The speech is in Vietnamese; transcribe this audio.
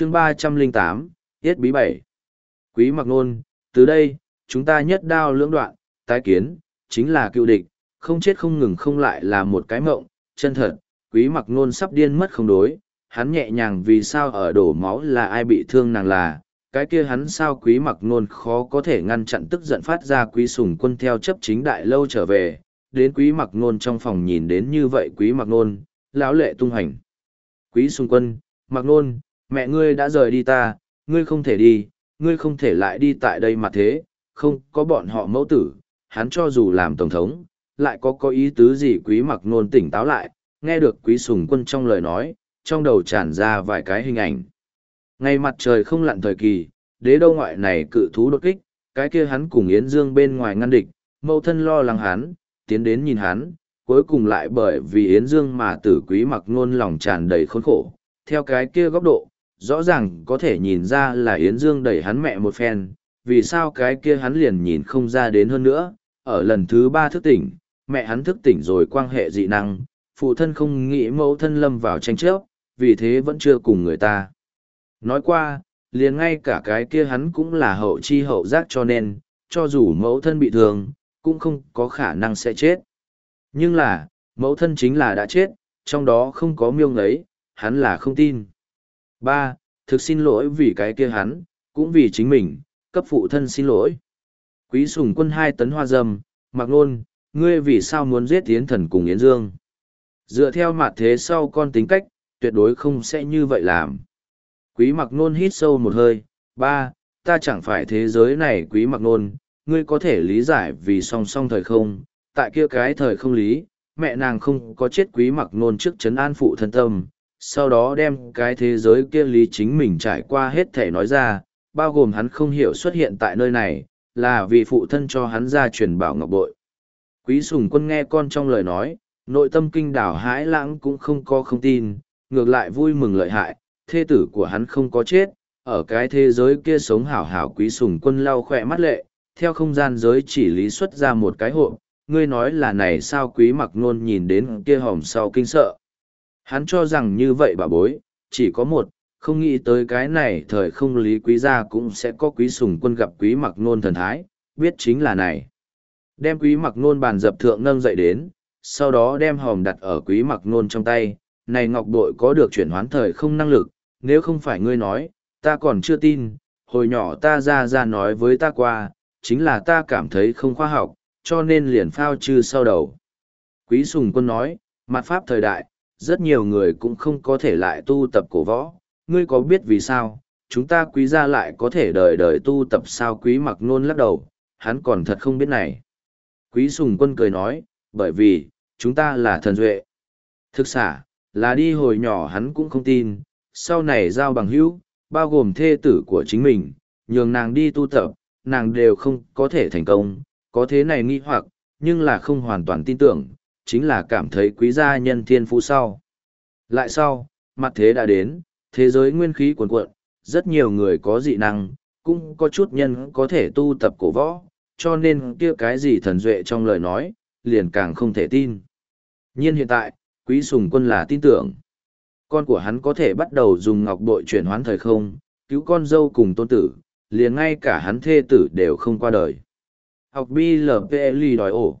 chương ba trăm linh tám tiết Bí bảy Quý mặc nôn, từ đây, chúng ta nhất đao lưỡng đoạn, tái kiến, chính là cựu địch, không chết không ngừng không lại là một cái mộng, chân thật, quý mặc nôn sắp điên mất không đối, hắn nhẹ nhàng vì sao ở đổ máu là ai bị thương nàng là, cái kia hắn sao quý mặc nôn khó có thể ngăn chặn tức giận phát ra quý sùng quân theo chấp chính đại lâu trở về, đến quý mặc nôn trong phòng nhìn đến như vậy quý mặc nôn, lão lệ tung hành. Quý sùng quân, mặc nôn, mẹ ngươi đã rời đi ta, ngươi không thể đi, ngươi không thể lại đi tại đây mà thế, không có bọn họ mẫu tử, hắn cho dù làm tổng thống, lại có có ý tứ gì quý mặc nôn tỉnh táo lại, nghe được quý sùng quân trong lời nói, trong đầu tràn ra vài cái hình ảnh. ngay mặt trời không lặn thời kỳ, đế đâu ngoại này cự thú đột kích, cái kia hắn cùng Yến Dương bên ngoài ngăn địch, mâu thân lo lắng hắn, tiến đến nhìn hắn, cuối cùng lại bởi vì Yến Dương mà tử quý mặc nôn lòng tràn đầy khốn khổ. Theo cái kia góc độ, rõ ràng có thể nhìn ra là Yến Dương đẩy hắn mẹ một phen, vì sao cái kia hắn liền nhìn không ra đến hơn nữa, ở lần thứ ba thức tỉnh, mẹ hắn thức tỉnh rồi quan hệ dị năng, phụ thân không nghĩ mẫu thân lâm vào tranh chấp, vì thế vẫn chưa cùng người ta. Nói qua, liền ngay cả cái kia hắn cũng là hậu chi hậu giác cho nên, cho dù mẫu thân bị thương, cũng không có khả năng sẽ chết. Nhưng là, mẫu thân chính là đã chết, trong đó không có miêu ngấy, hắn là không tin ba Thực xin lỗi vì cái kia hắn, cũng vì chính mình, cấp phụ thân xin lỗi. Quý sùng quân hai tấn hoa dâm, mặc nôn, ngươi vì sao muốn giết Yến thần cùng Yến Dương? Dựa theo mặt thế sau con tính cách, tuyệt đối không sẽ như vậy làm. Quý mặc nôn hít sâu một hơi, ba, ta chẳng phải thế giới này quý mặc nôn, ngươi có thể lý giải vì song song thời không, tại kia cái thời không lý, mẹ nàng không có chết quý mặc nôn trước chấn an phụ thân tâm, sau đó đem cái thế giới kia lý chính mình trải qua hết thể nói ra, bao gồm hắn không hiểu xuất hiện tại nơi này, là vì phụ thân cho hắn ra truyền bảo ngọc bội. Quý sùng quân nghe con trong lời nói, nội tâm kinh đảo hãi lãng cũng không có không tin, ngược lại vui mừng lợi hại, thê tử của hắn không có chết, ở cái thế giới kia sống hảo hảo quý sùng quân lau khỏe mắt lệ, theo không gian giới chỉ lý xuất ra một cái hộp, ngươi nói là này sao quý mặc nôn nhìn đến kia hòm sau kinh sợ. Hắn cho rằng như vậy bà bối, chỉ có một, không nghĩ tới cái này thời không lý quý gia cũng sẽ có quý sùng quân gặp quý mặc nôn thần thái, biết chính là này. Đem quý mặc nôn bàn dập thượng nâng dậy đến, sau đó đem hòm đặt ở quý mặc nôn trong tay, này ngọc bội có được chuyển hoán thời không năng lực, nếu không phải ngươi nói, ta còn chưa tin, hồi nhỏ ta ra ra nói với ta qua, chính là ta cảm thấy không khoa học, cho nên liền phao chư sau đầu. Quý sùng quân nói, mặt pháp thời đại, rất nhiều người cũng không có thể lại tu tập cổ võ, ngươi có biết vì sao, chúng ta quý gia lại có thể đời đời tu tập sao quý mặc nôn lắc đầu, hắn còn thật không biết này. Quý sùng quân cười nói, bởi vì, chúng ta là thần duệ. Thực xả, là đi hồi nhỏ hắn cũng không tin, sau này giao bằng hữu, bao gồm thê tử của chính mình, nhường nàng đi tu tập, nàng đều không có thể thành công, có thế này nghi hoặc, nhưng là không hoàn toàn tin tưởng, chính là cảm thấy quý gia nhân thiên phú sau. Lại sau, mặt thế đã đến, thế giới nguyên khí cuồn cuộn, rất nhiều người có dị năng, cũng có chút nhân có thể tu tập cổ võ, cho nên kia cái gì thần duệ trong lời nói, liền càng không thể tin. Nhiên hiện tại, quý sùng quân là tin tưởng. Con của hắn có thể bắt đầu dùng ngọc bội chuyển hoán thời không, cứu con dâu cùng tôn tử, liền ngay cả hắn thê tử đều không qua đời. Học BLPLI đòi ổ.